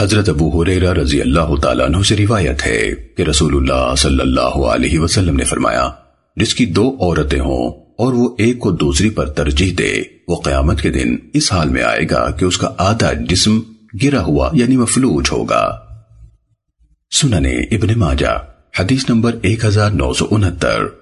حضرت ابو حریرہ رضی اللہ تعالیٰ عنہ سے روایت ہے کہ رسول اللہ صلی اللہ علیہ وسلم نے فرمایا، جس کی دو عورتیں ہوں اور وہ ایک کو دوسری پر ترجیح دے، وہ قیامت کے دن اس حال میں آئے گا کہ اس کا آدھا جسم گرا ہوا یعنی مفلوج ہوگا۔ سننے ابن ماجہ، حدیث نمبر ایک ہزار نو سو انہتر۔